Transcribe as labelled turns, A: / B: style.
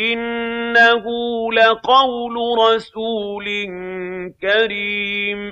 A: إِنَّهُ لَقَوْلُ رَسُولٍ كَرِيمٍ